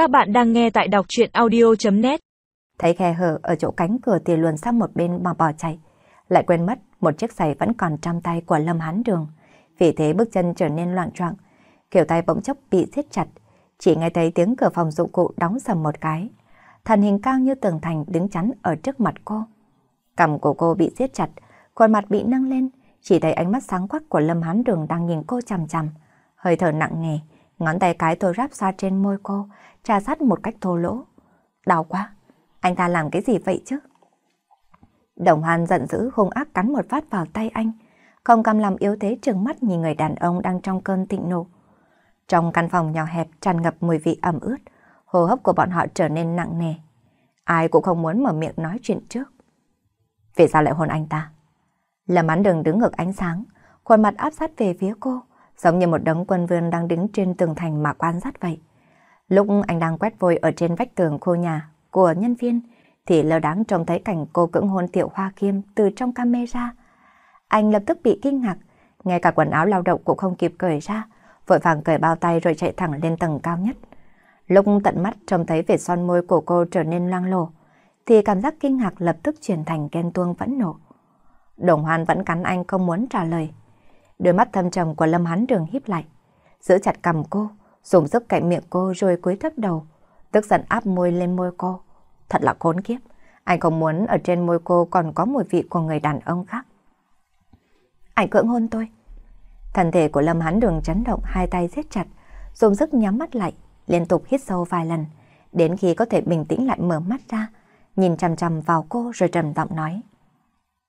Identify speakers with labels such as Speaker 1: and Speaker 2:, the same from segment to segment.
Speaker 1: Các bạn đang nghe tại đọc chuyện audio.net
Speaker 2: Thấy khe hở ở chỗ cánh cửa thì luồn sang một bên mà bỏ chạy. Lại quên mất một chiếc giày vẫn còn trong tay của Lâm Hán Đường. Vì thế bước chân trở nên loạn trọng. Kiểu tay bỗng chốc bị siết chặt. Chỉ nghe thấy tiếng cửa phòng dụng cụ đóng sầm một cái. Thần hình cao như tường thành đứng chắn ở trước mặt cô. Cầm của cô bị siết chặt, khuôn mặt bị nâng lên. Chỉ thấy ánh mắt sáng quắc của Lâm Hán Đường đang nhìn cô chằm chằm. Hơi thở nặng nề, ngón tay cái tôi ráp xa trên môi cô, trà sát một cách thô lỗ. Đau quá, anh ta làm cái gì vậy chứ? Đồng Hoan giận dữ hung ác cắn một phát vào tay anh, không cam lòng yếu thế trừng mắt nhìn người đàn ông đang trong cơn thịnh nộ. Trong căn phòng nhỏ hẹp tràn ngập mùi vị ẩm ướt, hô hấp của bọn họ trở nên nặng nề. Ai cũng không muốn mở miệng nói chuyện trước. Vì sao lại hôn anh ta? Lâm án đường đứng ngược ánh sáng, khuôn mặt áp sát về phía cô, giống như một đống quân vương đang đứng trên tường thành mà quan sát vậy. Lúc anh đang quét vôi ở trên vách tường khu nhà của nhân viên, thì lơ đáng trông thấy cảnh cô cưỡng hôn tiểu hoa kiêm từ trong camera. Anh lập tức bị kinh ngạc, ngay cả quần áo lao động cũng không kịp cởi ra, vội vàng cởi bao tay rồi chạy thẳng lên tầng cao nhất. Lúc tận mắt trông thấy vệt son môi của cô trở nên loang lổ, thì cảm giác kinh ngạc lập tức chuyển thành ghen tuông vẫn nộ. Đồng Hoan vẫn cắn anh không muốn trả lời. Đôi mắt thâm trầm của Lâm Hán Đường híp lại, giữ chặt cầm cô, dùng sức cạnh miệng cô rồi cúi thấp đầu, tức giận áp môi lên môi cô. Thật là khốn kiếp, anh không muốn ở trên môi cô còn có mùi vị của người đàn ông khác. Anh cưỡng hôn tôi. Thân thể của Lâm Hán Đường chấn động hai tay siết chặt, dùng sức nhắm mắt lại, liên tục hít sâu vài lần, đến khi có thể bình tĩnh lại mở mắt ra, nhìn chằm chằm vào cô rồi trầm giọng nói.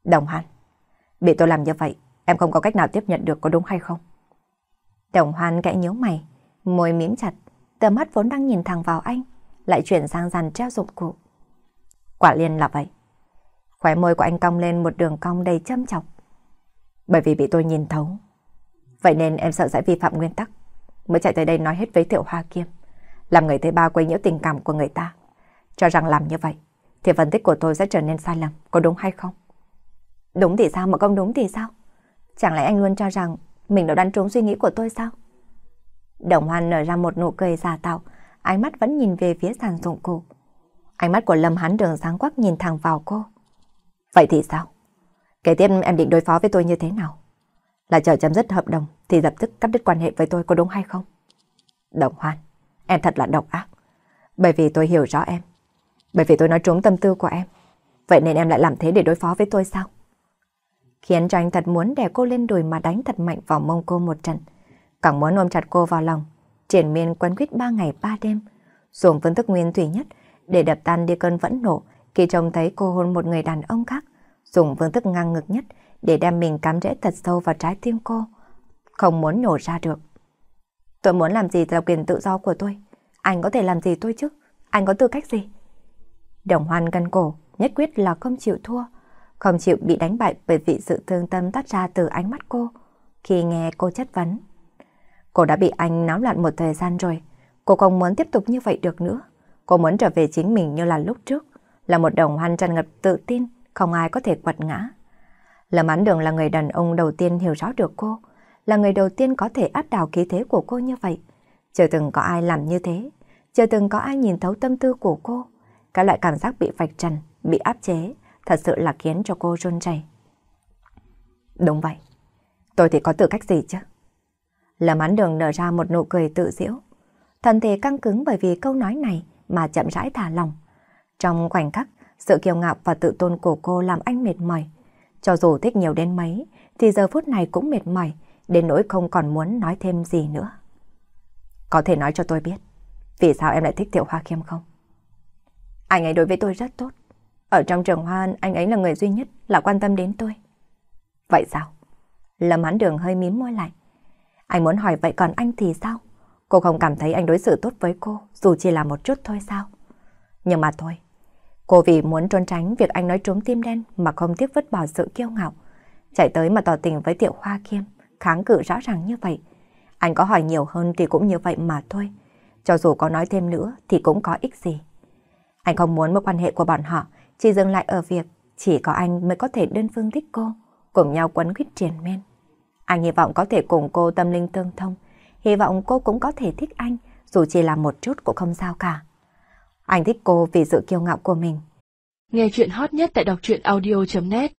Speaker 2: Đồng Hoan, bị tôi làm như vậy, em không có cách nào tiếp nhận được có đúng hay không? Đồng Hoan kẽ nhíu mày, môi mím chặt, tờ mắt vốn đang nhìn thẳng vào anh, lại chuyển sang dàn treo dụng cụ. Quả liên là vậy. Khóe môi của anh cong lên một đường cong đầy châm chọc. Bởi vì bị tôi nhìn thấu. Vậy nên em sợ sẽ vi phạm nguyên tắc, mới chạy tới đây nói hết với Tiểu Hoa Kiêm, làm người thứ ba quấy nhiễu tình cảm của người ta. Cho rằng làm như vậy, thì phân tích của tôi sẽ trở nên sai lầm, có đúng hay không? Đúng thì sao mà không đúng thì sao? Chẳng lẽ anh luôn cho rằng mình đã đoán trúng suy nghĩ của tôi sao? Đồng Hoan nở ra một nụ cười giả tạo, ánh mắt vẫn nhìn về phía sàn dụng cụ. Ánh mắt của Lâm Hán Đường sáng quắc nhìn thẳng vào cô. Vậy thì sao? Kế tiếp em định đối phó với tôi như thế nào? Là chờ chấm dứt hợp đồng thì lập tức cắt đứt quan hệ với tôi có đúng hay không? Đồng Hoan, em thật là độc ác. Bởi vì tôi hiểu rõ em. Bởi vì tôi nói trúng tâm tư của em. Vậy nên em lại làm thế để đối phó với tôi sao? Khiến cho anh thật muốn đè cô lên đùi mà đánh thật mạnh vào mông cô một trận. Càng muốn ôm chặt cô vào lòng. Triển miên quấn quýt ba ngày ba đêm. Dùng phương thức nguyên thủy nhất để đập tan đi cơn vẫn nộ khi trông thấy cô hôn một người đàn ông khác. Dùng phương thức ngang ngực nhất để đem mình cắm rễ thật sâu vào trái tim cô. Không muốn nhổ ra được. Tôi muốn làm gì là quyền tự do của tôi. Anh có thể làm gì tôi chứ? Anh có tư cách gì? Đồng hoan gân cổ, nhất quyết là không chịu thua. Không chịu bị đánh bại bởi vì sự thương tâm tắt ra từ ánh mắt cô. Khi nghe cô chất vấn. Cô đã bị anh náo loạn một thời gian rồi. Cô không muốn tiếp tục như vậy được nữa. Cô muốn trở về chính mình như là lúc trước. Là một đồng hoan tràn ngập tự tin, không ai có thể quật ngã. Lâm Án Đường là người đàn ông đầu tiên hiểu rõ được cô, là người đầu tiên có thể áp đảo khí thế của cô như vậy. Chưa từng có ai làm như thế, chưa từng có ai nhìn thấu tâm tư của cô. Cái loại cảm giác bị vạch trần, bị áp chế, thật sự là khiến cho cô run rẩy. Đúng vậy, tôi thì có tư cách gì chứ? Lâm Án Đường nở ra một nụ cười tự diễu. Thân thể căng cứng bởi vì câu nói này mà chậm rãi thả lòng. Trong khoảnh khắc, sự kiêu ngạo và tự tôn của cô làm anh mệt mỏi. Cho dù thích nhiều đến mấy, thì giờ phút này cũng mệt mỏi, đến nỗi không còn muốn nói thêm gì nữa. Có thể nói cho tôi biết, vì sao em lại thích Thiệu Hoa Khiêm không? Anh ấy đối với tôi rất tốt. Ở trong trường Hoa, anh ấy là người duy nhất là quan tâm đến tôi. Vậy sao? Lâm Hán Đường hơi mím môi lại. Anh muốn hỏi vậy còn anh thì sao? Cô không cảm thấy anh đối xử tốt với cô, dù chỉ là một chút thôi sao? Nhưng mà thôi, cô vì muốn trốn tránh việc anh nói trốn tim đen mà không tiếc vứt bỏ sự kiêu ngạo. Chạy tới mà tỏ tình với tiểu hoa kiêm, kháng cự rõ ràng như vậy. Anh có hỏi nhiều hơn thì cũng như vậy mà thôi. Cho dù có nói thêm nữa thì cũng có ích gì. Anh không muốn mối quan hệ của bọn họ chỉ dừng lại ở việc chỉ có anh mới có thể đơn phương thích cô, cùng nhau quấn quýt triền miên. Anh hy vọng có thể cùng cô tâm linh tương thông, hy vọng cô cũng có thể thích anh, dù chỉ là một chút cũng không sao cả. Anh thích cô vì sự kiêu ngạo của mình.
Speaker 1: Nghe chuyện hot nhất tại đọc truyện audio.net